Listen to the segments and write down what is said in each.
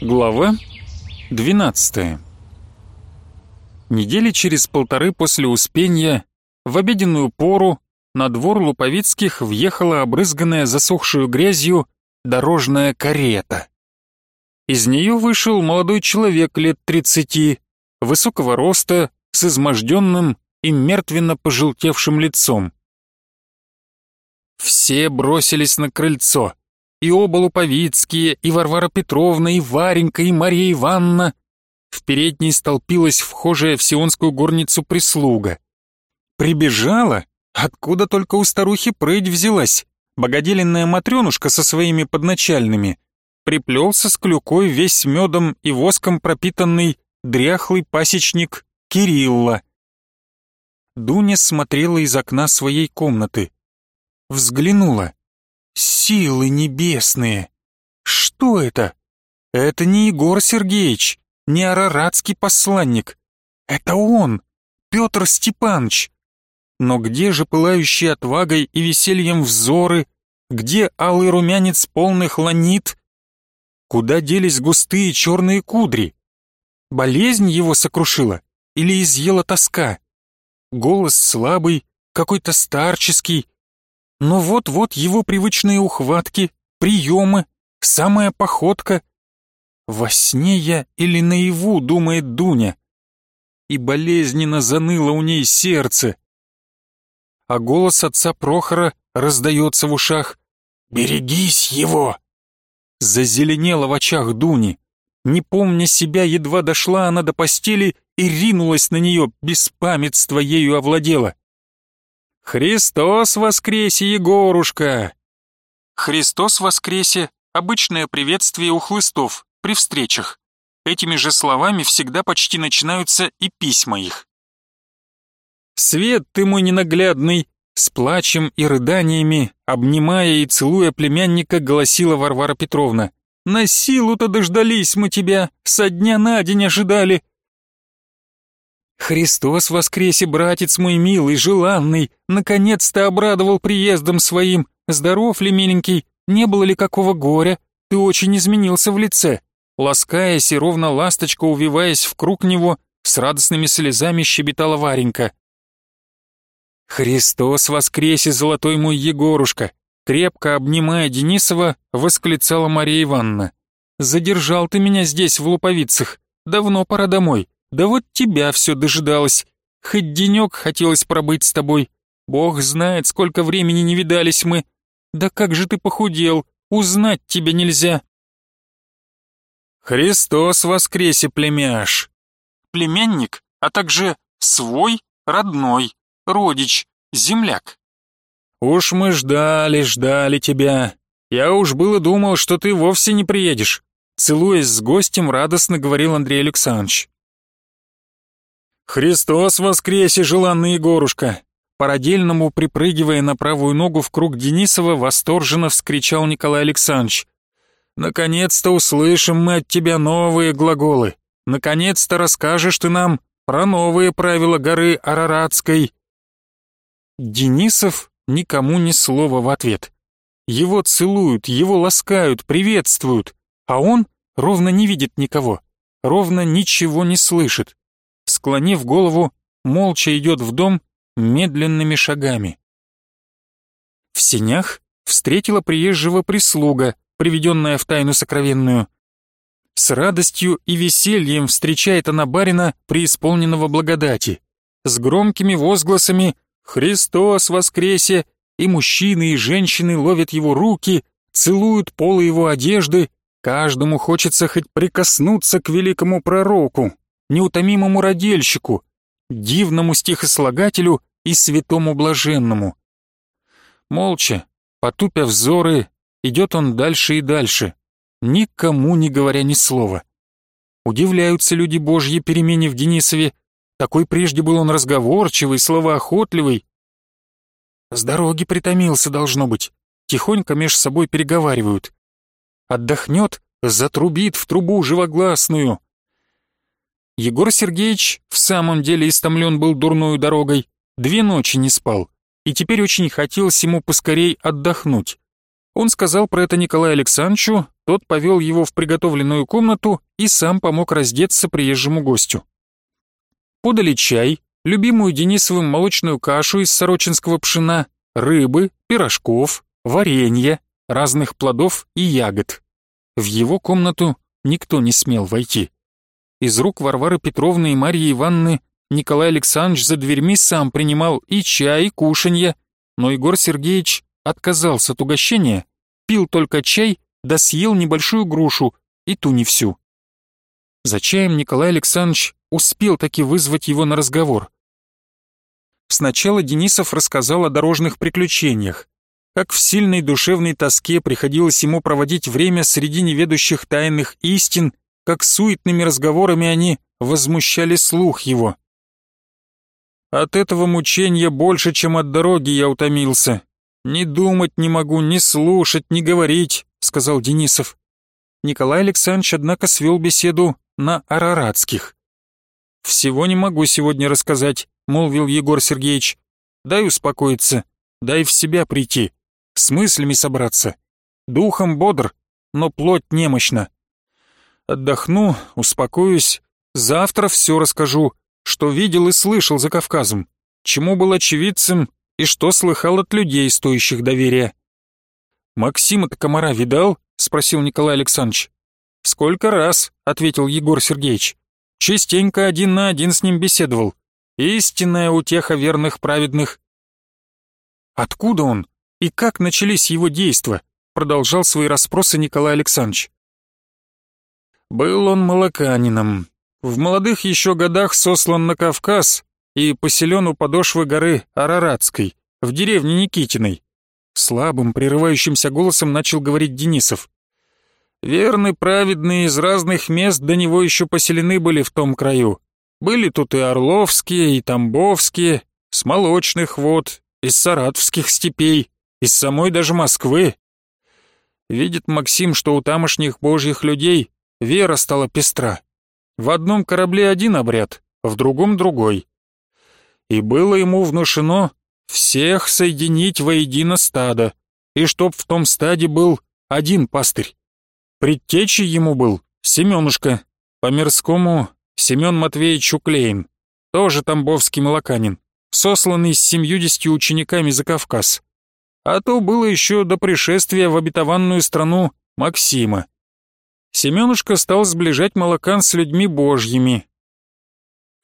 Глава 12 Недели через полторы после Успения, в обеденную пору, на двор Луповицких въехала обрызганная засохшую грязью дорожная карета. Из нее вышел молодой человек лет тридцати, высокого роста, с изможденным и мертвенно пожелтевшим лицом. Все бросились на крыльцо. И оба Луповицкие, и Варвара Петровна, и Варенька, и Мария Ивановна. В передней столпилась вхожая в сионскую горницу прислуга. Прибежала, откуда только у старухи прыть взялась, богоделенная матренушка со своими подначальными. Приплелся с клюкой весь медом и воском пропитанный дряхлый пасечник Кирилла. Дуня смотрела из окна своей комнаты взглянула. Силы небесные! Что это? Это не Егор Сергеевич, не араратский посланник. Это он, Петр Степанович. Но где же пылающие отвагой и весельем взоры? Где алый румянец полных ланит? Куда делись густые черные кудри? Болезнь его сокрушила или изъела тоска? Голос слабый, какой-то старческий, но вот-вот его привычные ухватки, приемы, самая походка. Во сне я или наяву, думает Дуня. И болезненно заныло у ней сердце. А голос отца Прохора раздается в ушах. «Берегись его!» Зазеленело в очах Дуни. Не помня себя, едва дошла она до постели и ринулась на нее, беспамятство ею овладело. «Христос воскресе, Егорушка!» «Христос воскресе» — обычное приветствие у хлыстов при встречах. Этими же словами всегда почти начинаются и письма их. «Свет ты мой ненаглядный!» С плачем и рыданиями, обнимая и целуя племянника, голосила Варвара Петровна. «На силу-то дождались мы тебя, со дня на день ожидали, Христос воскресе, братец мой милый, желанный, наконец-то обрадовал приездом своим. Здоров ли, миленький, не было ли какого горя? Ты очень изменился в лице. Ласкаясь и ровно ласточка, увиваясь в круг него, с радостными слезами щебетала Варенька. «Христос воскресе, золотой мой Егорушка!» Крепко обнимая Денисова, восклицала Мария Ивановна. «Задержал ты меня здесь, в Луповицах. Давно пора домой. Да вот тебя все дожидалось. Хоть денек хотелось пробыть с тобой. Бог знает, сколько времени не видались мы. Да как же ты похудел, узнать тебя нельзя. Христос воскресе, племяш. Племянник, а также свой, родной, родич, земляк. Уж мы ждали, ждали тебя. Я уж было думал, что ты вовсе не приедешь. Целуясь с гостем, радостно говорил Андрей Александрович. «Христос воскресе, желанный Егорушка!» Парадельному, припрыгивая на правую ногу в круг Денисова, восторженно вскричал Николай Александрович. «Наконец-то услышим мы от тебя новые глаголы. Наконец-то расскажешь ты нам про новые правила горы Араратской». Денисов никому ни слова в ответ. Его целуют, его ласкают, приветствуют, а он ровно не видит никого, ровно ничего не слышит склонив голову, молча идет в дом медленными шагами. В сенях встретила приезжего прислуга, приведенная в тайну сокровенную. С радостью и весельем встречает она барина, преисполненного благодати. С громкими возгласами «Христос воскресе!» и мужчины и женщины ловят его руки, целуют полы его одежды, каждому хочется хоть прикоснуться к великому пророку неутомимому родильщику, дивному стихослагателю и святому блаженному. Молча, потупя взоры, идет он дальше и дальше, никому не говоря ни слова. Удивляются люди Божьи перемене в Денисове, такой прежде был он разговорчивый, словоохотливый. С дороги притомился, должно быть, тихонько меж собой переговаривают. Отдохнет, затрубит в трубу живогласную, Егор Сергеевич в самом деле истомлен был дурной дорогой, две ночи не спал, и теперь очень хотелось ему поскорей отдохнуть. Он сказал про это Николаю Александровичу, тот повел его в приготовленную комнату и сам помог раздеться приезжему гостю. Подали чай, любимую Денисовым молочную кашу из сорочинского пшена, рыбы, пирожков, варенья, разных плодов и ягод. В его комнату никто не смел войти. Из рук Варвары Петровны и Марьи Ивановны Николай Александрович за дверьми сам принимал и чай, и кушанье, но Егор Сергеевич отказался от угощения, пил только чай, да съел небольшую грушу, и ту не всю. За чаем Николай Александрович успел таки вызвать его на разговор. Сначала Денисов рассказал о дорожных приключениях, как в сильной душевной тоске приходилось ему проводить время среди неведущих тайных истин, как суетными разговорами они возмущали слух его. От этого мучения больше, чем от дороги я утомился. «Не думать не могу, не слушать, не говорить», — сказал Денисов. Николай Александрович, однако, свел беседу на араратских. «Всего не могу сегодня рассказать», — молвил Егор Сергеевич. «Дай успокоиться, дай в себя прийти, с мыслями собраться. Духом бодр, но плоть немощна. Отдохну, успокоюсь, завтра все расскажу, что видел и слышал за Кавказом, чему был очевидцем и что слыхал от людей, стоящих доверия. «Максима-то комара видал?» — спросил Николай Александрович. «Сколько раз?» — ответил Егор Сергеевич. «Частенько один на один с ним беседовал. Истинная утеха верных праведных». «Откуда он? И как начались его действия?» — продолжал свои расспросы Николай Александрович. «Был он молоканином. В молодых еще годах сослан на Кавказ, и поселен у подошвы горы Араратской, в деревне Никитиной. Слабым, прерывающимся голосом начал говорить Денисов. Верны праведные из разных мест до него еще поселены были в том краю. Были тут и Орловские, и Тамбовские, с молочных вод, из Саратовских степей, из самой даже Москвы. Видит Максим, что у тамошних божьих людей вера стала пестра. В одном корабле один обряд, в другом другой и было ему внушено всех соединить воедино стадо, и чтоб в том стаде был один пастырь. Предтечей ему был Семенушка, по-мирскому Семен Матвеевич Уклейн, тоже тамбовский молоканин, сосланный с семьюдесятью учениками за Кавказ. А то было еще до пришествия в обетованную страну Максима. Семенушка стал сближать молокан с людьми божьими.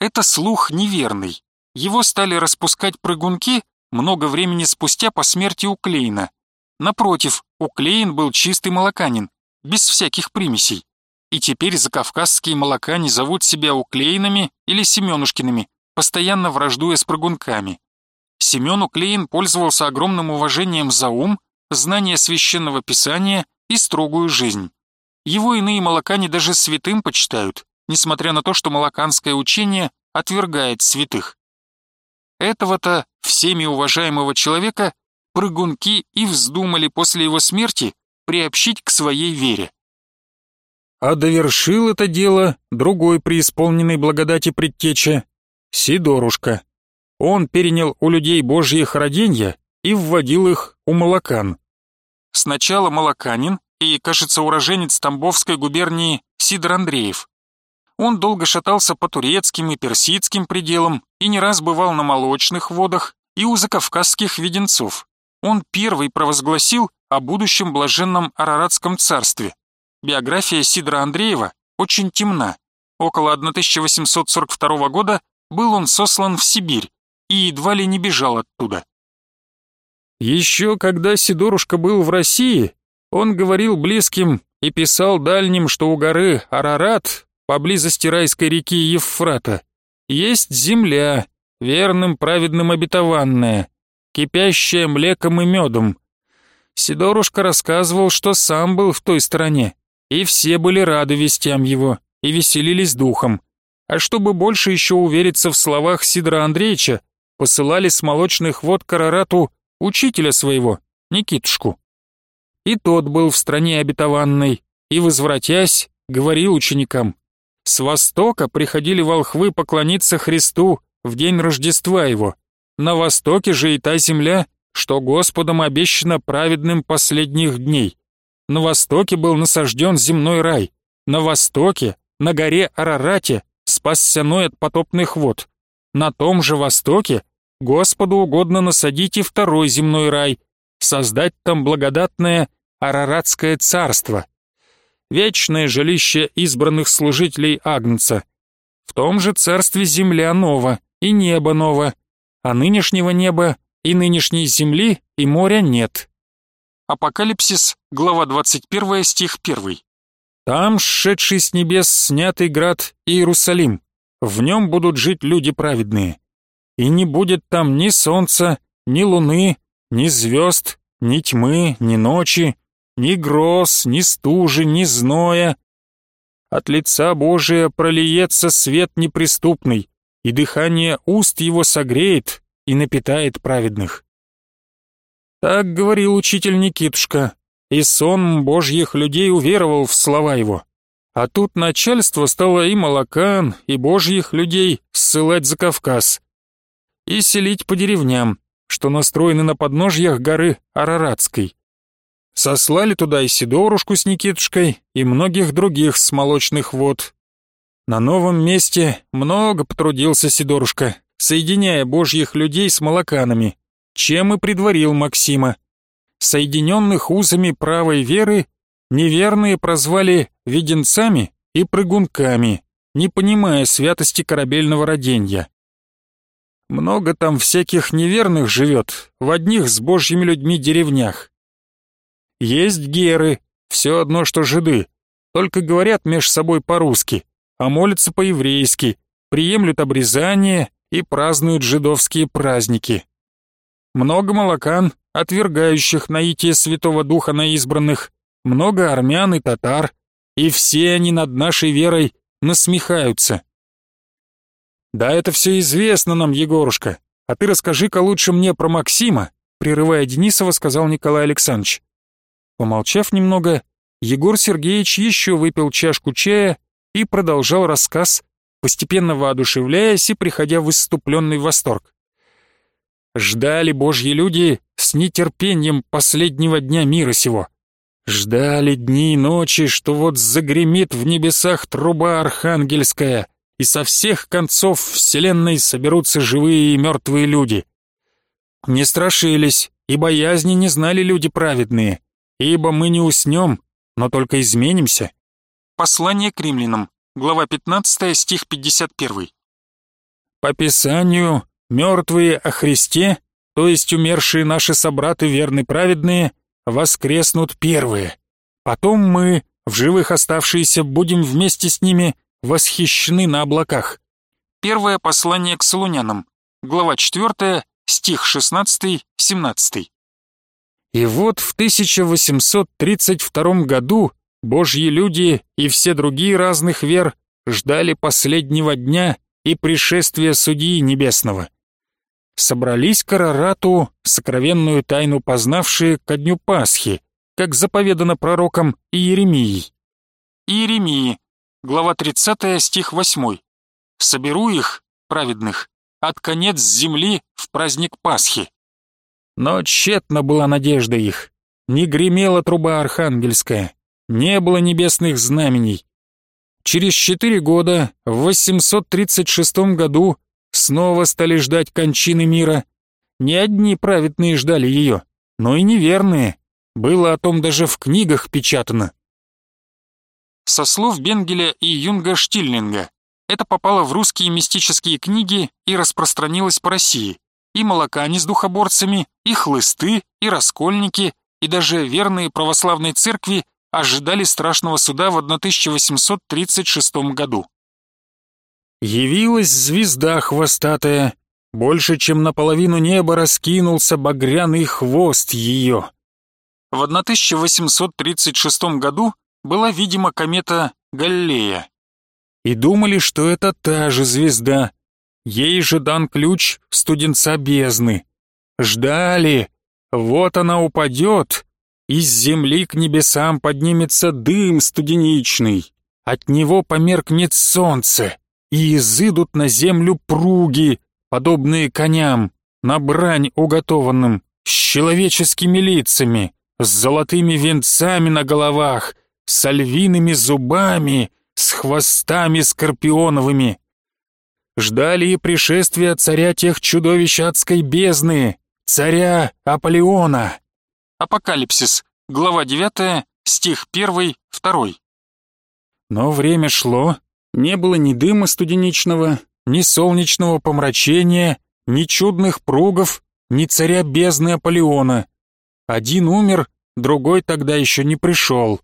Это слух неверный, его стали распускать прыгунки много времени спустя по смерти Уклейна. Напротив, Уклейн был чистый молоканин, без всяких примесей. И теперь закавказские молокане зовут себя Уклейнами или Семенушкиными, постоянно враждуя с прыгунками. Семен Уклейн пользовался огромным уважением за ум, знание священного писания и строгую жизнь. Его иные молокане даже святым почитают, несмотря на то, что молоканское учение отвергает святых. Этого-то всеми уважаемого человека прыгунки и вздумали после его смерти приобщить к своей вере. А довершил это дело другой преисполненный благодати предтеча, Сидорушка. Он перенял у людей божьих роденья и вводил их у молокан. Сначала молоканин и, кажется, уроженец Тамбовской губернии Сидор Андреев. Он долго шатался по турецким и персидским пределам и не раз бывал на молочных водах и у закавказских веденцов. Он первый провозгласил о будущем блаженном Араратском царстве. Биография Сидора Андреева очень темна. Около 1842 года был он сослан в Сибирь и едва ли не бежал оттуда. Еще когда Сидорушка был в России, он говорил близким и писал дальним, что у горы Арарат поблизости райской реки Евфрата, есть земля, верным праведным обетованная, кипящая млеком и медом. Сидорушка рассказывал, что сам был в той стране, и все были рады вестям его и веселились духом. А чтобы больше еще увериться в словах Сидора Андреевича, посылали с молочных вод Карарату учителя своего, Никитушку. И тот был в стране обетованной, и, возвратясь, говорил ученикам, с востока приходили волхвы поклониться Христу в день Рождества его. На востоке же и та земля, что Господом обещано праведным последних дней. На востоке был насажден земной рай, на востоке, на горе Арарате, спасся Ной от потопных вод. На том же востоке Господу угодно насадить и второй земной рай, создать там благодатное Араратское царство, вечное жилище избранных служителей Агнца. В том же царстве земля нова и небо ново, а нынешнего неба и нынешней земли и моря нет. Апокалипсис, глава 21, стих 1. Там, шедший с небес, снятый град Иерусалим, в нем будут жить люди праведные. И не будет там ни солнца, ни луны, ни звезд, ни тьмы, ни ночи, ни гроз, ни стужи, ни зноя. От лица Божия прольется свет неприступный, и дыхание уст его согреет и напитает праведных. Так говорил учитель Никитушка, и сон божьих людей уверовал в слова его. А тут начальство стало и молокан, и божьих людей ссылать за Кавказ. И селить по деревням, что настроены на подножьях горы Араратской. Сослали туда и Сидорушку с Никитушкой, и многих других с молочных вод. На новом месте много потрудился Сидорушка, соединяя божьих людей с молоканами, чем и предварил Максима соединенных узами правой веры, неверные прозвали веденцами и прыгунками, не понимая святости корабельного роденья. Много там всяких неверных живет, в одних с божьими людьми деревнях. Есть геры, все одно что жиды, только говорят меж собой по-русски, а молятся по-еврейски, приемлют обрезание и празднуют жидовские праздники. Много молокан, отвергающих наитие Святого Духа на избранных, много армян и татар, и все они над нашей верой насмехаются. Да это все известно нам, Егорушка, а ты расскажи-ка лучше мне про Максима, прерывая Денисова, сказал Николай Александрович. Помолчав немного, Егор Сергеевич еще выпил чашку чая и продолжал рассказ, постепенно воодушевляясь и приходя в выступленный восторг. Ждали божьи люди с нетерпением последнего дня мира сего. Ждали дни и ночи, что вот загремит в небесах труба архангельская, и со всех концов вселенной соберутся живые и мертвые люди. Не страшились, и боязни не знали люди праведные, ибо мы не уснем, но только изменимся. Послание к римлянам, глава 15, стих 51. По Писанию Мертвые о Христе, то есть умершие наши собраты верны праведные, воскреснут первые. Потом мы, в живых оставшиеся, будем вместе с ними восхищены на облаках. Первое послание к Солунянам, глава 4, стих 16-17. И вот в 1832 году Божьи люди и все другие разных вер ждали последнего дня и пришествия Судьи Небесного собрались к Арарату, сокровенную тайну познавшие ко дню Пасхи, как заповедано пророком Иеремией. Иеремии, глава 30, стих 8. «Соберу их, праведных, от конец земли в праздник Пасхи». Но тщетна была надежда их, не гремела труба архангельская, не было небесных знамений. Через четыре года, в 836 году, снова стали ждать кончины мира. Не одни праведные ждали ее, но и неверные. Было о том даже в книгах печатано. Со слов Бенгеля и Юнга Штильнинга, это попало в русские мистические книги и распространилось по России. И молокане с духоборцами, и хлысты, и раскольники, и даже верные православной церкви ожидали страшного суда в 1836 году. Явилась звезда хвостатая, больше чем наполовину неба раскинулся багряный хвост ее. В 1836 году была видима комета Галлея. И думали, что это та же звезда. Ей же дан ключ студенца бездны. Ждали, вот она упадет, из земли к небесам поднимется дым студеничный, от него померкнет солнце и изыдут на землю пруги, подобные коням, на брань уготованным, с человеческими лицами, с золотыми венцами на головах, с львиными зубами, с хвостами скорпионовыми. Ждали и пришествия царя тех чудовищ адской бездны, царя Аполеона. Апокалипсис, глава 9, стих 1, 2. Но время шло, не было ни дыма студеничного, ни солнечного помрачения, ни чудных пругов, ни царя бездны Аполеона. Один умер, другой тогда еще не пришел.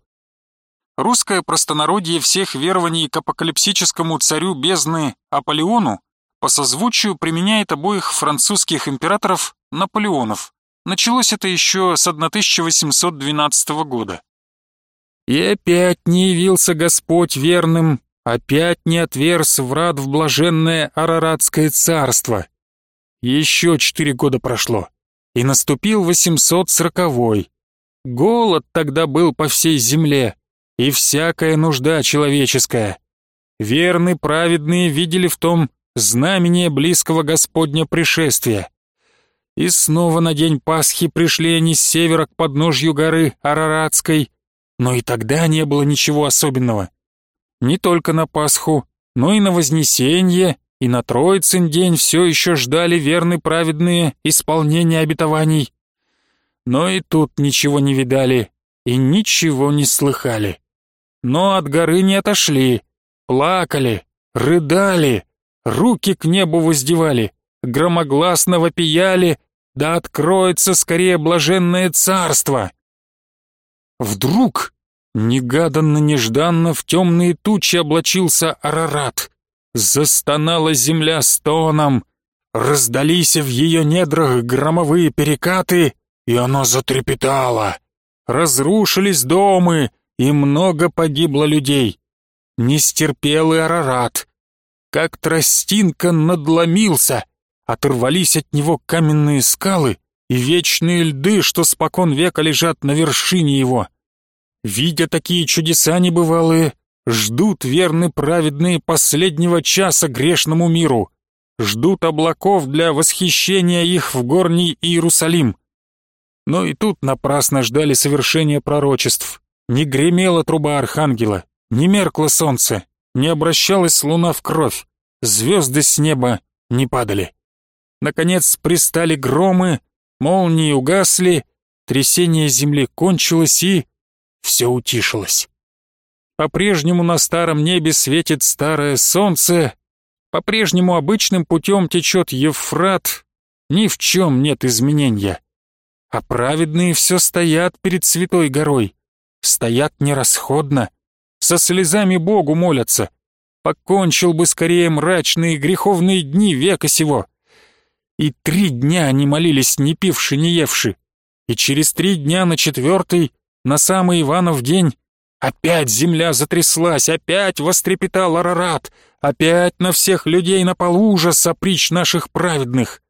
Русское простонародье всех верований к апокалипсическому царю бездны Аполеону по созвучию применяет обоих французских императоров Наполеонов. Началось это еще с 1812 года. И опять не явился Господь верным, опять не отверз врат в блаженное Араратское царство. Еще четыре года прошло, и наступил 840-й. Голод тогда был по всей земле, и всякая нужда человеческая. Верны праведные видели в том знамение близкого Господня пришествия. И снова на день Пасхи пришли они с севера к подножью горы Араратской, но и тогда не было ничего особенного. Не только на Пасху, но и на Вознесенье, и на Троицын день все еще ждали верны праведные исполнения обетований. Но и тут ничего не видали и ничего не слыхали но от горы не отошли, плакали, рыдали, руки к небу воздевали, громогласно вопияли, да откроется скорее блаженное царство. Вдруг, негаданно-нежданно, в темные тучи облачился Арарат. Застонала земля стоном, раздались в ее недрах громовые перекаты, и оно затрепетало. Разрушились домы, и много погибло людей. Не стерпел и Арарат. Как тростинка надломился, оторвались от него каменные скалы и вечные льды, что спокон века лежат на вершине его. Видя такие чудеса небывалые, ждут верны праведные последнего часа грешному миру, ждут облаков для восхищения их в горний Иерусалим. Но и тут напрасно ждали совершения пророчеств. Не гремела труба архангела, не меркло солнце, не обращалась луна в кровь, звезды с неба не падали. Наконец пристали громы, молнии угасли, трясение земли кончилось и... все утишилось. По-прежнему на старом небе светит старое солнце, по-прежнему обычным путем течет Евфрат, ни в чем нет изменения. А праведные все стоят перед святой горой, стоят нерасходно, со слезами Богу молятся. Покончил бы скорее мрачные греховные дни века сего. И три дня они молились, не пивши, не евши. И через три дня на четвертый, на самый Иванов день, опять земля затряслась, опять вострепетал Арарат, опять на всех людей напал ужас оприч наших праведных.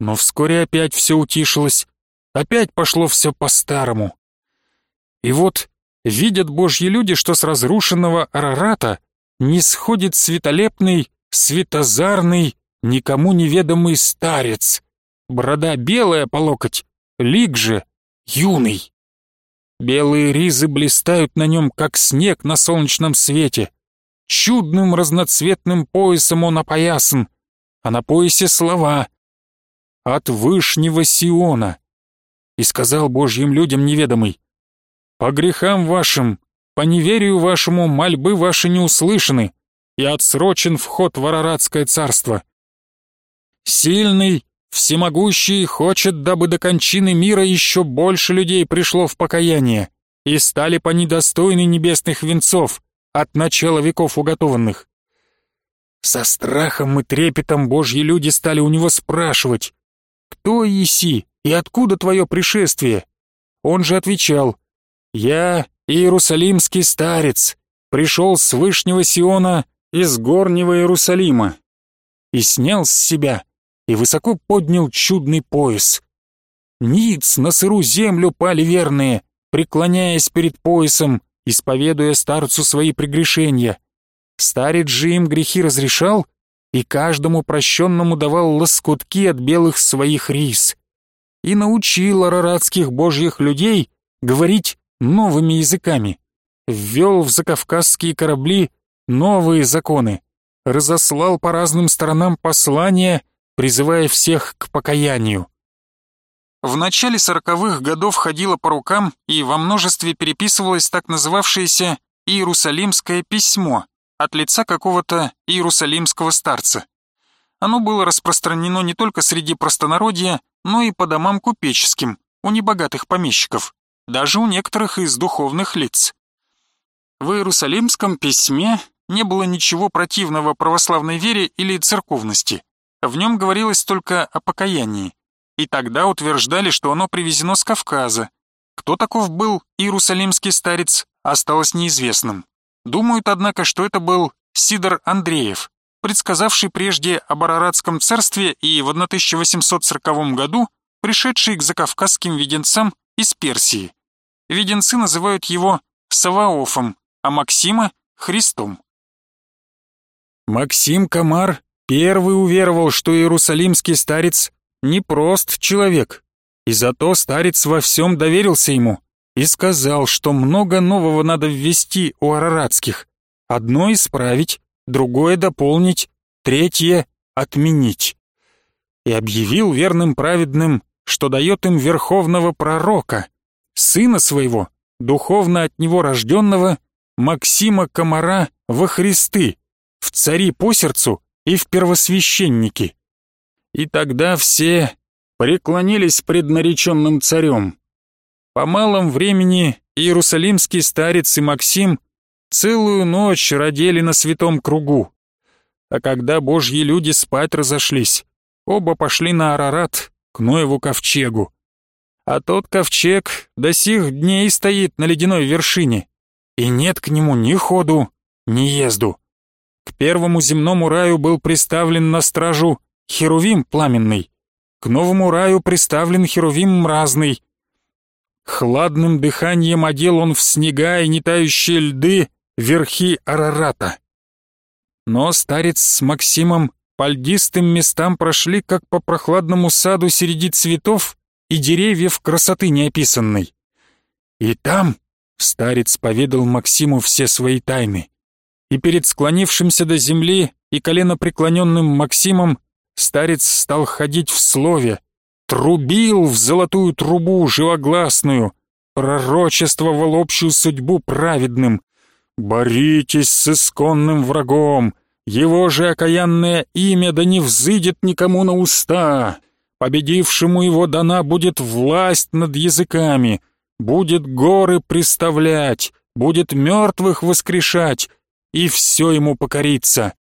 Но вскоре опять все утишилось, опять пошло все по-старому. И вот видят божьи люди, что с разрушенного Арарата не сходит светолепный, светозарный, никому неведомый старец. Борода белая по локоть, лик же юный. Белые ризы блистают на нем, как снег на солнечном свете. Чудным разноцветным поясом он опоясан, а на поясе слова «От Вышнего Сиона». И сказал Божьим людям неведомый, по грехам вашим, по неверию вашему мольбы ваши не услышаны, и отсрочен вход в Араратское царство. Сильный, всемогущий хочет, дабы до кончины мира еще больше людей пришло в покаяние, и стали по недостойны небесных венцов, от начала веков уготованных. Со страхом и трепетом божьи люди стали у него спрашивать, «Кто еси и откуда твое пришествие?» Он же отвечал, я, иерусалимский старец, пришел с вышнего Сиона из горнего Иерусалима и снял с себя и высоко поднял чудный пояс. Ниц на сыру землю пали верные, преклоняясь перед поясом, исповедуя старцу свои прегрешения. Старец же им грехи разрешал и каждому прощенному давал лоскутки от белых своих рис. и научил араратских божьих людей говорить новыми языками, ввел в закавказские корабли новые законы, разослал по разным сторонам послания, призывая всех к покаянию. В начале сороковых годов ходила по рукам и во множестве переписывалось так называвшееся «Иерусалимское письмо» от лица какого-то иерусалимского старца. Оно было распространено не только среди простонародья, но и по домам купеческим, у небогатых помещиков, даже у некоторых из духовных лиц. В Иерусалимском письме не было ничего противного православной вере или церковности. В нем говорилось только о покаянии. И тогда утверждали, что оно привезено с Кавказа. Кто таков был иерусалимский старец, осталось неизвестным. Думают, однако, что это был Сидор Андреев, предсказавший прежде об Араратском царстве и в 1840 году пришедший к закавказским веденцам из Персии. Веденцы называют его Саваофом, а Максима — Христом. Максим Камар первый уверовал, что иерусалимский старец не прост человек, и зато старец во всем доверился ему и сказал, что много нового надо ввести у араратских, одно исправить, другое дополнить, третье отменить. И объявил верным праведным, что дает им верховного пророка, сына своего, духовно от него рожденного, Максима Комара во Христы, в цари по сердцу и в первосвященники. И тогда все преклонились пред нареченным царем. По малом времени иерусалимский старец и Максим целую ночь родили на святом кругу. А когда божьи люди спать разошлись, оба пошли на Арарат, к Ноеву ковчегу. А тот ковчег до сих дней стоит на ледяной вершине, и нет к нему ни ходу, ни езду. К первому земному раю был приставлен на стражу Херувим пламенный, к новому раю приставлен Херувим мразный. Хладным дыханием одел он в снега и нетающие льды верхи Арарата. Но старец с Максимом по льдистым местам прошли, как по прохладному саду среди цветов и деревьев красоты неописанной. И там старец поведал Максиму все свои тайны и перед склонившимся до земли и коленопреклоненным Максимом старец стал ходить в слове, трубил в золотую трубу живогласную, пророчествовал общую судьбу праведным. «Боритесь с исконным врагом, его же окаянное имя да не взыдет никому на уста, победившему его дана будет власть над языками, будет горы приставлять, будет мертвых воскрешать, и все ему покорится.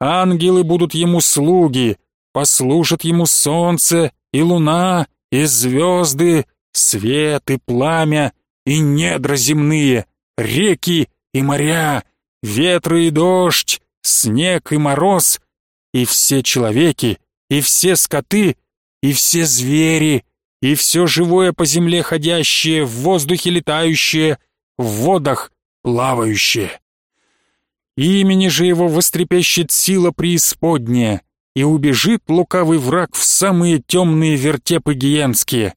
Ангелы будут ему слуги, послужат ему солнце и луна, и звезды, свет и пламя, и недра земные, реки и моря, ветры и дождь, снег и мороз, и все человеки, и все скоты, и все звери, и все живое по земле ходящее, в воздухе летающее, в водах плавающее. Имени же его вострепещет сила преисподняя, и убежит лукавый враг в самые темные вертепы гиенские.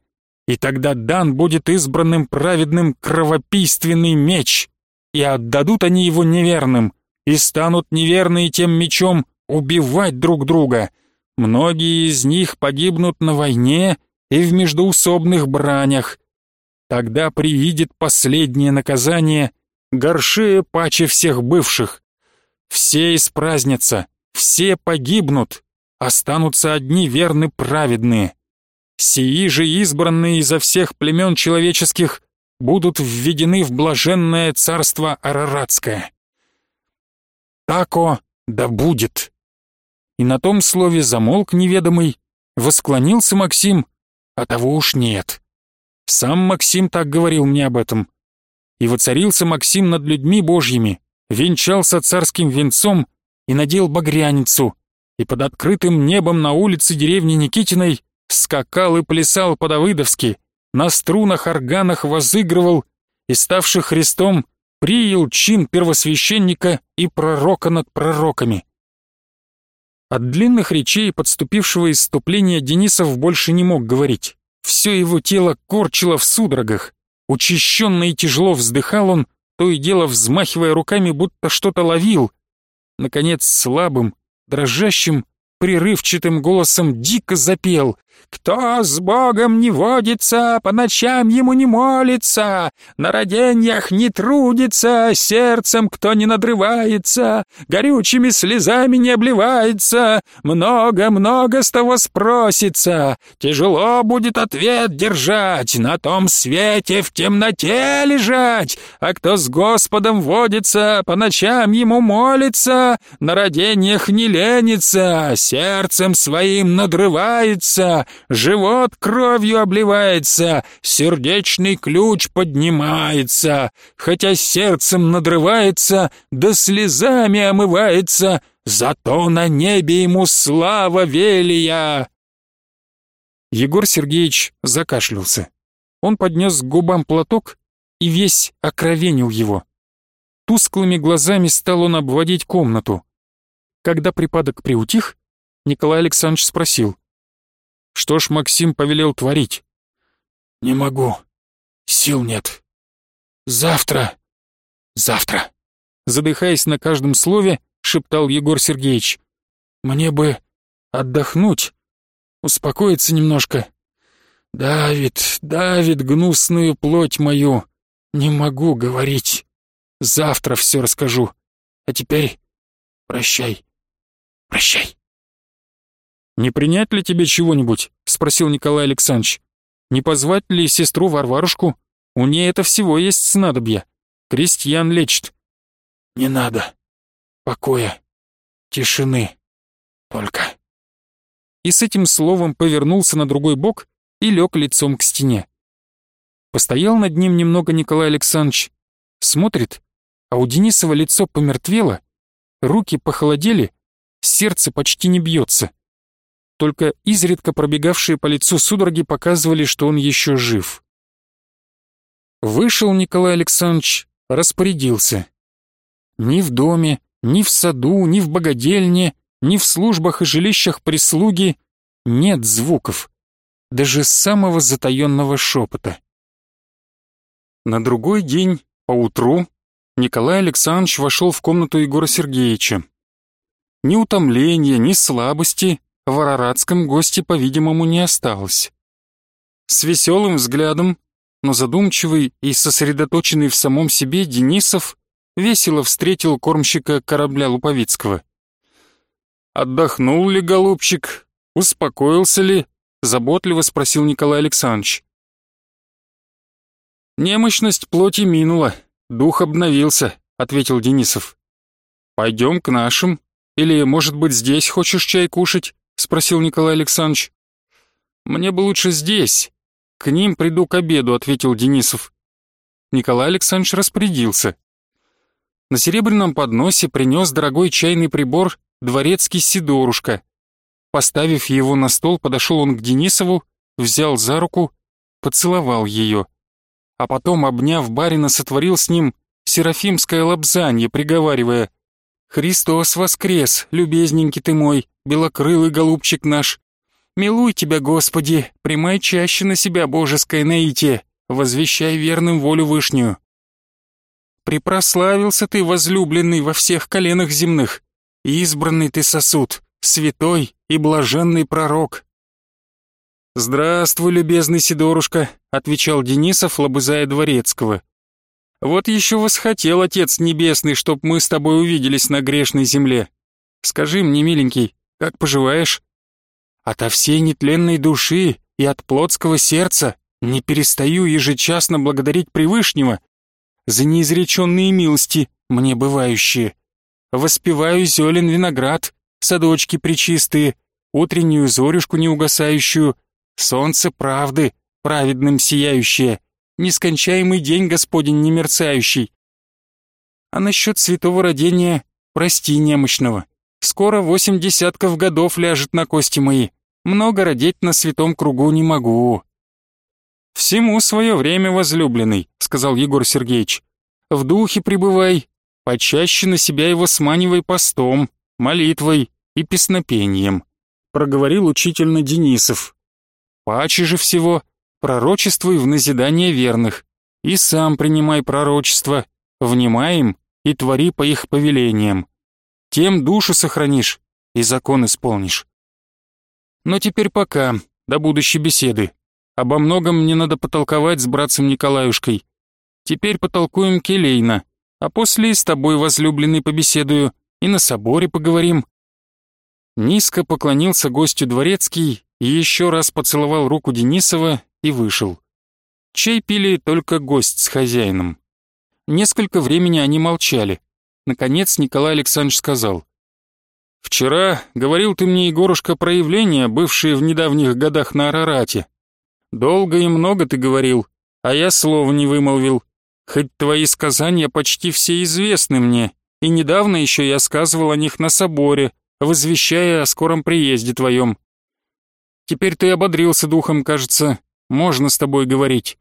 И тогда дан будет избранным праведным кровопийственный меч, и отдадут они его неверным, и станут неверные тем мечом убивать друг друга. Многие из них погибнут на войне и в междоусобных бранях. Тогда приидет последнее наказание, горшее паче всех бывших, все испразднятся, все погибнут, останутся одни верны праведные. Сии же избранные изо всех племен человеческих будут введены в блаженное царство Араратское. Тако да будет. И на том слове замолк неведомый, восклонился Максим, а того уж нет. Сам Максим так говорил мне об этом. И воцарился Максим над людьми божьими, венчался царским венцом и надел багряницу, и под открытым небом на улице деревни Никитиной скакал и плясал по-давыдовски, на струнах органах возыгрывал и, ставший Христом, принял чин первосвященника и пророка над пророками. От длинных речей подступившего исступления Денисов больше не мог говорить. Все его тело корчило в судорогах. Учащенно и тяжело вздыхал он, то и дело взмахивая руками, будто что-то ловил. Наконец, слабым, дрожащим, прерывчатым голосом дико запел — кто с Богом не водится, по ночам ему не молится, на роденьях не трудится, сердцем кто не надрывается, горючими слезами не обливается, много-много с того спросится, тяжело будет ответ держать, на том свете в темноте лежать, а кто с Господом водится, по ночам ему молится, на роденьях не ленится, сердцем своим надрывается, живот кровью обливается, сердечный ключ поднимается, хотя сердцем надрывается, да слезами омывается, зато на небе ему слава велия. Егор Сергеевич закашлялся. Он поднес к губам платок и весь окровенил его. Тусклыми глазами стал он обводить комнату. Когда припадок приутих, Николай Александрович спросил. Что ж Максим повелел творить? Не могу. Сил нет. Завтра. Завтра. Задыхаясь на каждом слове, шептал Егор Сергеевич. Мне бы отдохнуть, успокоиться немножко. Давид, Давид, гнусную плоть мою. Не могу говорить. Завтра все расскажу. А теперь прощай. Прощай. «Не принять ли тебе чего-нибудь?» — спросил Николай Александрович. «Не позвать ли сестру Варварушку? У ней это всего есть снадобье. Крестьян лечит». «Не надо. Покоя. Тишины. Только». И с этим словом повернулся на другой бок и лег лицом к стене. Постоял над ним немного Николай Александрович, смотрит, а у Денисова лицо помертвело, руки похолодели, сердце почти не бьется только изредка пробегавшие по лицу судороги показывали, что он еще жив. Вышел Николай Александрович, распорядился. Ни в доме, ни в саду, ни в богадельне, ни в службах и жилищах прислуги нет звуков, даже самого затаенного шепота. На другой день, поутру, Николай Александрович вошел в комнату Егора Сергеевича. Ни утомления, ни слабости в Араратском гости, по-видимому, не осталось. С веселым взглядом, но задумчивый и сосредоточенный в самом себе Денисов весело встретил кормщика корабля Луповицкого. «Отдохнул ли, голубчик? Успокоился ли?» — заботливо спросил Николай Александрович. «Немощность плоти минула, дух обновился», — ответил Денисов. «Пойдем к нашим, или, может быть, здесь хочешь чай кушать?» Спросил Николай Александрович. «Мне бы лучше здесь. К ним приду к обеду», — ответил Денисов. Николай Александрович распорядился. На серебряном подносе принес дорогой чайный прибор дворецкий Сидорушка. Поставив его на стол, подошел он к Денисову, взял за руку, поцеловал ее. А потом, обняв барина, сотворил с ним серафимское лобзанье, приговаривая «Христос воскрес, любезненький ты мой, белокрылый голубчик наш! Милуй тебя, Господи, примай чаще на себя божеское наитие, возвещай верным волю вышнюю. Припрославился ты, возлюбленный во всех коленах земных, избранный ты сосуд, святой и блаженный пророк». «Здравствуй, любезный Сидорушка», — отвечал Денисов, лобызая Дворецкого. Вот еще восхотел Отец Небесный, чтоб мы с тобой увиделись на грешной земле. Скажи мне, миленький, как поживаешь? Ото всей нетленной души и от плотского сердца не перестаю ежечасно благодарить Превышнего за неизреченные милости, мне бывающие. Воспеваю зелен виноград, садочки причистые, утреннюю зорюшку неугасающую, солнце правды, праведным сияющее — нескончаемый день Господень немерцающий. А насчет святого родения прости немощного. Скоро восемь десятков годов ляжет на кости мои. Много родить на святом кругу не могу. Всему свое время, возлюбленный, сказал Егор Сергеевич. В духе пребывай, почаще на себя его сманивай постом, молитвой и песнопением, проговорил учительно Денисов. Паче же всего пророчествуй в назидание верных, и сам принимай пророчество, внимай им и твори по их повелениям. Тем душу сохранишь и закон исполнишь. Но теперь пока, до будущей беседы. Обо многом мне надо потолковать с братцем Николаюшкой. Теперь потолкуем келейно, а после с тобой, возлюбленный, побеседую и на соборе поговорим». Низко поклонился гостю дворецкий и еще раз поцеловал руку Денисова и вышел. Чай пили только гость с хозяином. Несколько времени они молчали. Наконец Николай Александрович сказал. «Вчера говорил ты мне, Егорушка, проявления, бывшие в недавних годах на Арарате. Долго и много ты говорил, а я слова не вымолвил. Хоть твои сказания почти все известны мне, и недавно еще я сказывал о них на соборе, возвещая о скором приезде твоем. Теперь ты ободрился духом, кажется, можно с тобой говорить.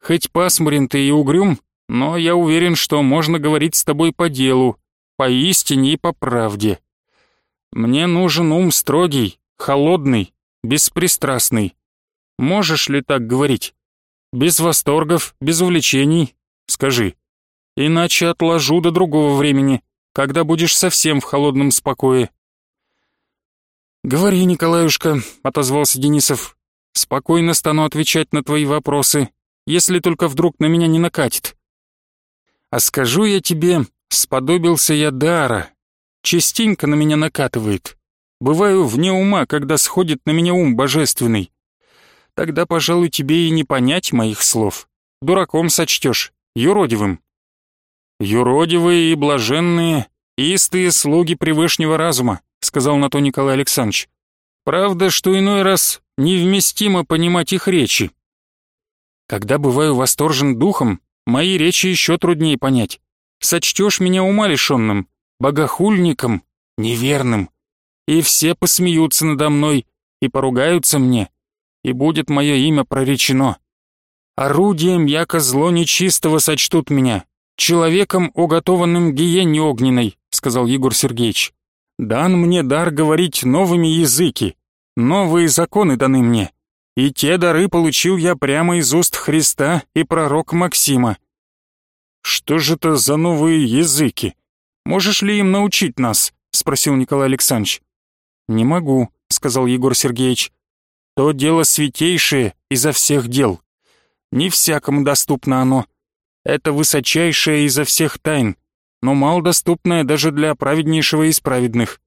Хоть пасмурен ты и угрюм, но я уверен, что можно говорить с тобой по делу, по истине и по правде. Мне нужен ум строгий, холодный, беспристрастный. Можешь ли так говорить? Без восторгов, без увлечений, Скажи. Иначе отложу до другого времени, когда будешь совсем в холодном спокое. «Говори, Николаюшка», — отозвался Денисов. «Спокойно стану отвечать на твои вопросы, если только вдруг на меня не накатит. А скажу я тебе, сподобился я дара. Частенько на меня накатывает. Бываю вне ума, когда сходит на меня ум божественный. Тогда, пожалуй, тебе и не понять моих слов. Дураком сочтешь юродивым. «Юродивые и блаженные, истые слуги превышнего разума», сказал на то Николай Александрович. «Правда, что иной раз невместимо понимать их речи. Когда бываю восторжен духом, мои речи еще труднее понять. Сочтешь меня ума лишенным, богохульником, неверным, и все посмеются надо мной и поругаются мне, и будет мое имя проречено. Орудием яко зло нечистого сочтут меня, человеком, уготованным гиене огненной», — сказал Егор Сергеевич. «Дан мне дар говорить новыми языки, новые законы даны мне, и те дары получил я прямо из уст Христа и пророка Максима». «Что же это за новые языки? Можешь ли им научить нас?» — спросил Николай Александрович. «Не могу», — сказал Егор Сергеевич. «То дело святейшее изо всех дел. Не всякому доступно оно. Это высочайшее изо всех тайн, но малодоступное даже для праведнейшего из праведных.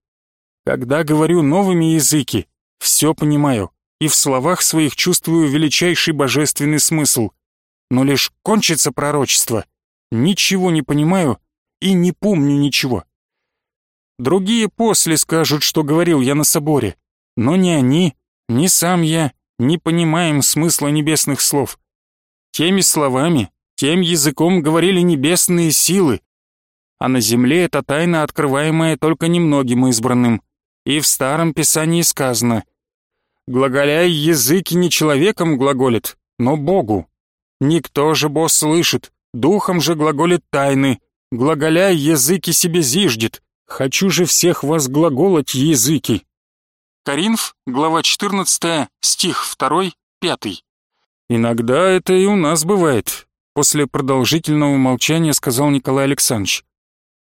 Когда говорю новыми языки, все понимаю, и в словах своих чувствую величайший божественный смысл. Но лишь кончится пророчество, ничего не понимаю и не помню ничего. Другие после скажут, что говорил я на соборе, но ни они, ни сам я не понимаем смысла небесных слов. Теми словами, тем языком говорили небесные силы, а на земле это тайна, открываемая только немногим избранным. И в Старом Писании сказано «Глаголяй языки не человеком глаголит, но Богу. Никто же Бог слышит, духом же глаголит тайны, глаголяй языки себе зиждет, хочу же всех вас глаголать языки». Коринф, глава 14, стих 2, 5. «Иногда это и у нас бывает», — после продолжительного молчания сказал Николай Александрович.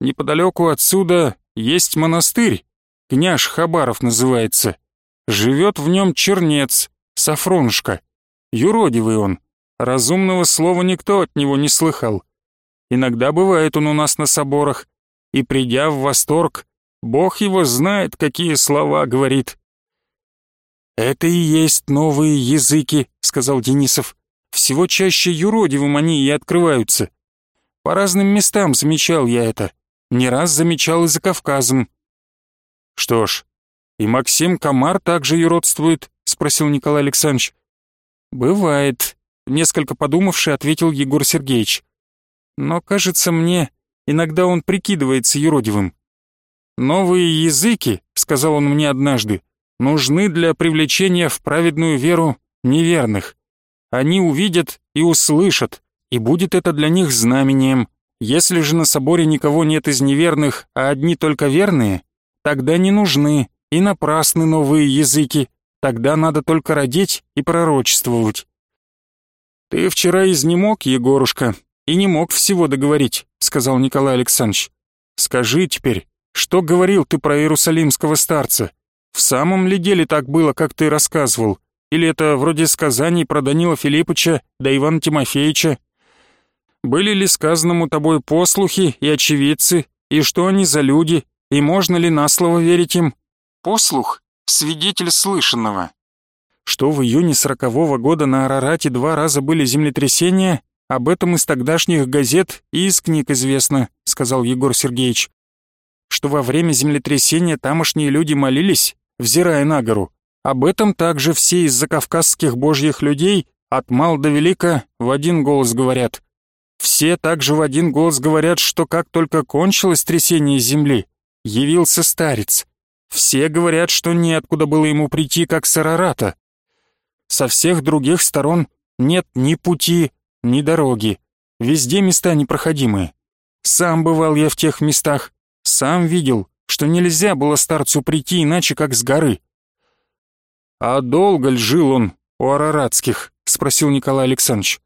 «Неподалеку отсюда есть монастырь, княж Хабаров называется. Живет в нем чернец, Сафронушка. Юродивый он, разумного слова никто от него не слыхал. Иногда бывает он у нас на соборах, и, придя в восторг, Бог его знает, какие слова говорит. «Это и есть новые языки», — сказал Денисов. «Всего чаще юродивым они и открываются. По разным местам замечал я это. Не раз замечал и за Кавказом». «Что ж, и Максим Комар также юродствует?» — спросил Николай Александрович. «Бывает», — несколько подумавши, ответил Егор Сергеевич. «Но, кажется мне, иногда он прикидывается юродивым». «Новые языки», — сказал он мне однажды, — нужны для привлечения в праведную веру неверных. Они увидят и услышат, и будет это для них знамением. Если же на соборе никого нет из неверных, а одни только верные, тогда не нужны и напрасны новые языки, тогда надо только родить и пророчествовать. «Ты вчера изнемог, Егорушка, и не мог всего договорить», — сказал Николай Александрович. «Скажи теперь, что говорил ты про иерусалимского старца? В самом ли деле так было, как ты рассказывал? Или это вроде сказаний про Данила Филипповича да Ивана Тимофеевича? Были ли сказанному тобой послухи и очевидцы, и что они за люди, и можно ли на слово верить им? Послух — свидетель слышанного. Что в июне сорокового года на Арарате два раза были землетрясения, об этом из тогдашних газет и из книг известно, сказал Егор Сергеевич. Что во время землетрясения тамошние люди молились, взирая на гору. Об этом также все из закавказских божьих людей от мал до велика в один голос говорят. Все также в один голос говорят, что как только кончилось трясение земли, явился старец. Все говорят, что неоткуда было ему прийти, как с Арарата. Со всех других сторон нет ни пути, ни дороги. Везде места непроходимые. Сам бывал я в тех местах, сам видел, что нельзя было старцу прийти иначе, как с горы. «А долго ли жил он у Араратских?» — спросил Николай Александрович.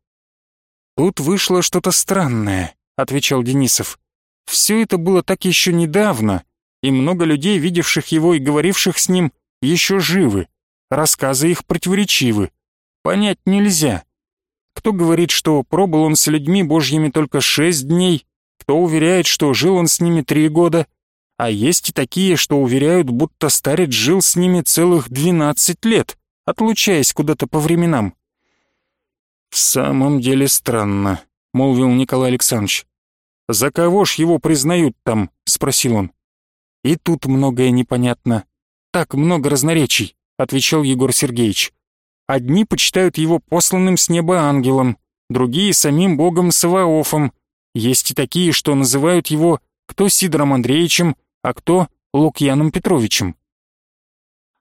«Тут вышло что-то странное», — отвечал Денисов. «Все это было так еще недавно, и много людей, видевших его и говоривших с ним, еще живы. Рассказы их противоречивы. Понять нельзя. Кто говорит, что пробыл он с людьми божьими только шесть дней, кто уверяет, что жил он с ними три года, а есть и такие, что уверяют, будто старец жил с ними целых двенадцать лет, отлучаясь куда-то по временам. «В самом деле странно», — молвил Николай Александрович. «За кого ж его признают там?» — спросил он. «И тут многое непонятно. Так много разноречий», — отвечал Егор Сергеевич. «Одни почитают его посланным с неба ангелом, другие — самим богом Саваофом. Есть и такие, что называют его кто Сидором Андреевичем, а кто Лукьяном Петровичем».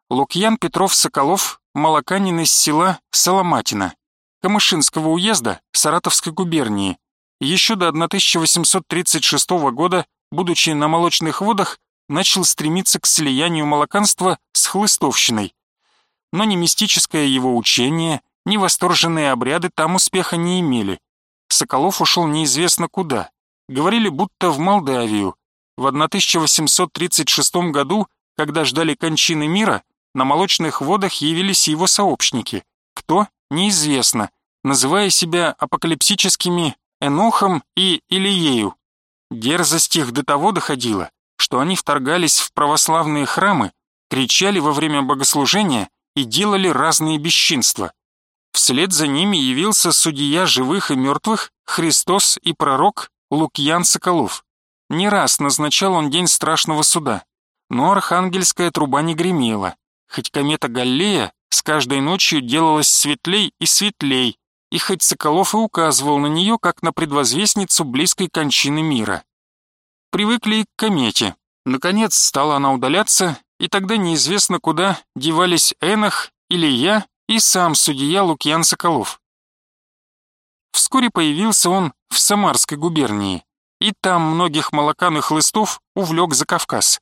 Лукьян Петров Соколов, молоканин из села Соломатина. Камышинского уезда Саратовской губернии. Еще до 1836 года, будучи на молочных водах, начал стремиться к слиянию молоканства с хлыстовщиной. Но ни мистическое его учение, ни восторженные обряды там успеха не имели. Соколов ушел неизвестно куда. Говорили, будто в Молдавию. В 1836 году, когда ждали кончины мира, на молочных водах явились его сообщники. Кто? неизвестно, называя себя апокалипсическими Энохом и Илиею. Дерзость их до того доходила, что они вторгались в православные храмы, кричали во время богослужения и делали разные бесчинства. Вслед за ними явился судья живых и мертвых, Христос и пророк Лукьян Соколов. Не раз назначал он день страшного суда, но архангельская труба не гремела, хоть комета Галлея с каждой ночью делалось светлей и светлей, и хоть Соколов и указывал на нее, как на предвозвестницу близкой кончины мира. Привыкли к комете. Наконец стала она удаляться, и тогда неизвестно куда девались Энах, или я и сам судья Лукьян Соколов. Вскоре появился он в Самарской губернии, и там многих молокан и хлыстов увлек за Кавказ.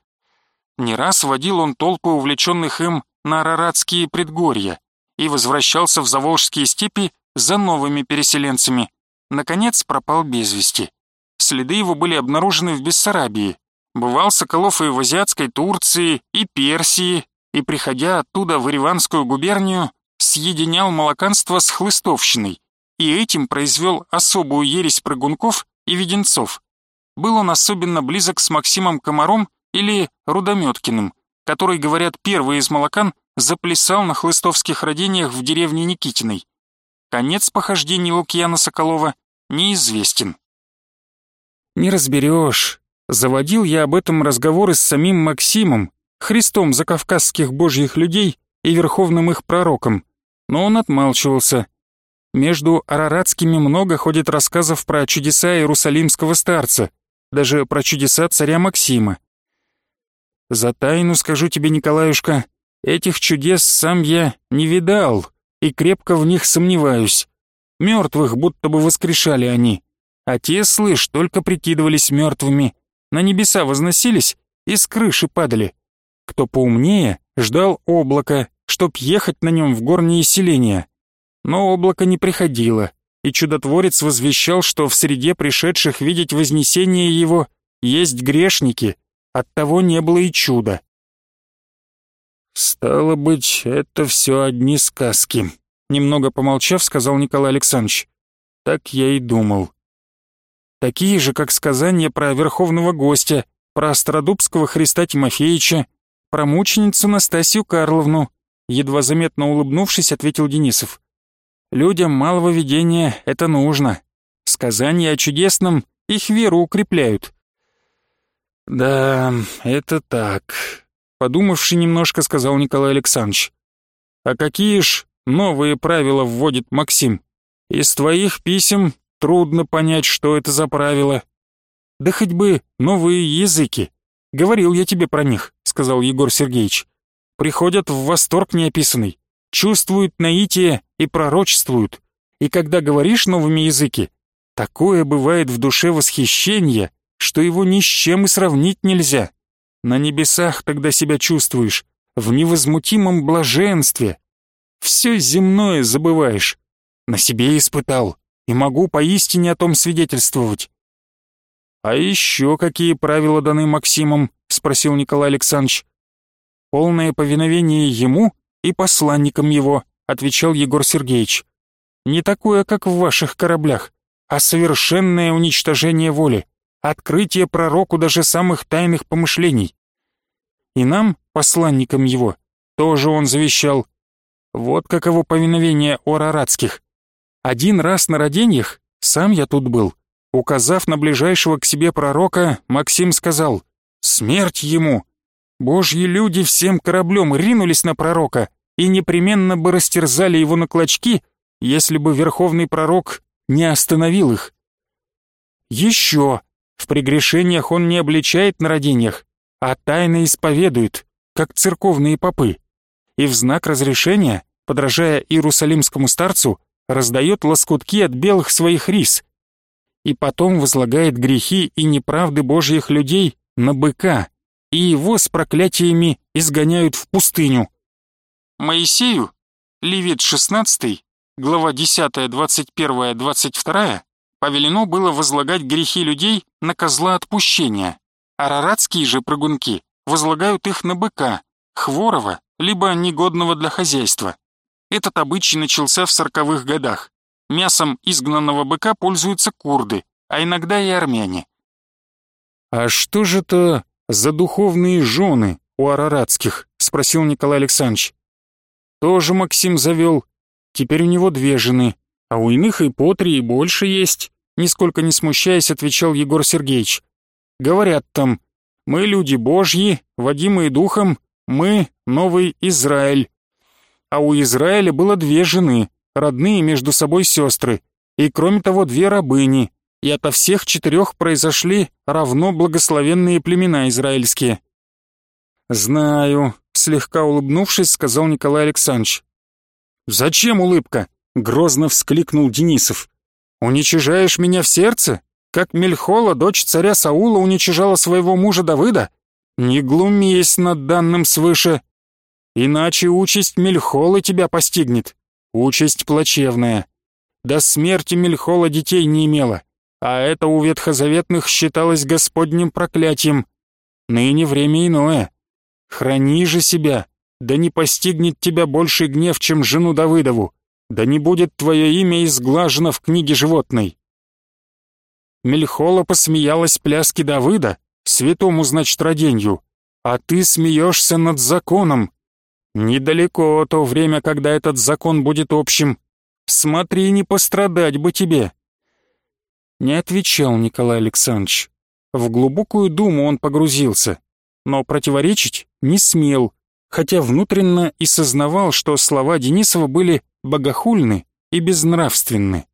Не раз водил он толпы увлеченных им на Араратские предгорья и возвращался в Заволжские степи за новыми переселенцами. Наконец пропал без вести. Следы его были обнаружены в Бессарабии. Бывал Соколов и в Азиатской Турции, и Персии, и, приходя оттуда в Ириванскую губернию, съединял молоканство с хлыстовщиной, и этим произвел особую ересь прыгунков и веденцов. Был он особенно близок с Максимом Комаром или Рудометкиным, который, говорят, первый из молокан заплясал на хлыстовских родениях в деревне Никитиной. Конец похождений Лукьяна Соколова неизвестен. Не разберешь. Заводил я об этом разговоры с самим Максимом, Христом закавказских божьих людей и верховным их пророком, но он отмалчивался. Между араратскими много ходит рассказов про чудеса Иерусалимского старца, даже про чудеса царя Максима. За тайну скажу тебе, Николаюшка, этих чудес сам я не видал и крепко в них сомневаюсь. Мертвых будто бы воскрешали они, а те, слышь, только прикидывались мертвыми, на небеса возносились и с крыши падали. Кто поумнее, ждал облака, чтоб ехать на нем в горние селения. Но облако не приходило, и чудотворец возвещал, что в среде пришедших видеть вознесение его есть грешники, оттого не было и чуда. «Стало быть, это все одни сказки», — немного помолчав, сказал Николай Александрович. «Так я и думал». «Такие же, как сказания про верховного гостя, про Остродубского Христа Тимофеевича, про мученицу Настасью Карловну», едва заметно улыбнувшись, ответил Денисов. «Людям малого видения это нужно. Сказания о чудесном их веру укрепляют». «Да, это так», Подумавши немножко, сказал Николай Александрович. «А какие ж новые правила вводит Максим? Из твоих писем трудно понять, что это за правила». «Да хоть бы новые языки. Говорил я тебе про них», — сказал Егор Сергеевич. «Приходят в восторг неописанный, чувствуют наитие и пророчествуют. И когда говоришь новыми языки, такое бывает в душе восхищение, что его ни с чем и сравнить нельзя». На небесах тогда себя чувствуешь, в невозмутимом блаженстве. Все земное забываешь. На себе испытал, и могу поистине о том свидетельствовать. «А еще какие правила даны Максимом?» — спросил Николай Александрович. «Полное повиновение ему и посланникам его», — отвечал Егор Сергеевич. «Не такое, как в ваших кораблях, а совершенное уничтожение воли открытие пророку даже самых тайных помышлений. И нам, посланникам его, тоже он завещал. Вот каково повиновение у араратских. Один раз на родениях, сам я тут был, указав на ближайшего к себе пророка, Максим сказал «Смерть ему!» Божьи люди всем кораблем ринулись на пророка и непременно бы растерзали его на клочки, если бы верховный пророк не остановил их. Еще в прегрешениях он не обличает на родениях, а тайно исповедует, как церковные попы. И в знак разрешения, подражая иерусалимскому старцу, раздает лоскутки от белых своих рис. И потом возлагает грехи и неправды божьих людей на быка, и его с проклятиями изгоняют в пустыню. Моисею, Левит 16, глава 10, 21, 22, повелено было возлагать грехи людей на козла отпущения. Араратские же прыгунки возлагают их на быка, хворого, либо негодного для хозяйства. Этот обычай начался в сороковых годах. Мясом изгнанного быка пользуются курды, а иногда и армяне. «А что же это за духовные жены у араратских?» — спросил Николай Александрович. «Тоже Максим завел. Теперь у него две жены, а у иных и по три, и больше есть, нисколько не смущаясь, отвечал Егор Сергеевич. Говорят там, мы люди божьи, водимые духом, мы новый Израиль. А у Израиля было две жены, родные между собой сестры, и кроме того две рабыни, и ото всех четырех произошли равно благословенные племена израильские. «Знаю», — слегка улыбнувшись, сказал Николай Александрович. «Зачем улыбка?» Грозно вскликнул Денисов. «Уничижаешь меня в сердце? Как Мельхола, дочь царя Саула, уничижала своего мужа Давыда? Не глумись над данным свыше. Иначе участь Мельхолы тебя постигнет. Участь плачевная. До смерти Мельхола детей не имела, а это у ветхозаветных считалось господним проклятием. Ныне время иное. Храни же себя, да не постигнет тебя больший гнев, чем жену Давыдову да не будет твое имя изглажено в книге животной». Мельхола посмеялась пляски Давыда, святому, значит, роденью, а ты смеешься над законом. Недалеко то время, когда этот закон будет общим. Смотри, не пострадать бы тебе. Не отвечал Николай Александрович. В глубокую думу он погрузился, но противоречить не смел, хотя внутренно и сознавал, что слова Денисова были богохульны и безнравственны.